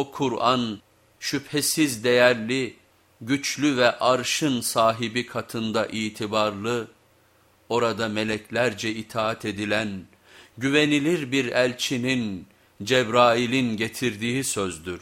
o Kur'an şüphesiz değerli, güçlü ve arşın sahibi katında itibarlı, orada meleklerce itaat edilen, güvenilir bir elçinin, Cebrail'in getirdiği sözdür.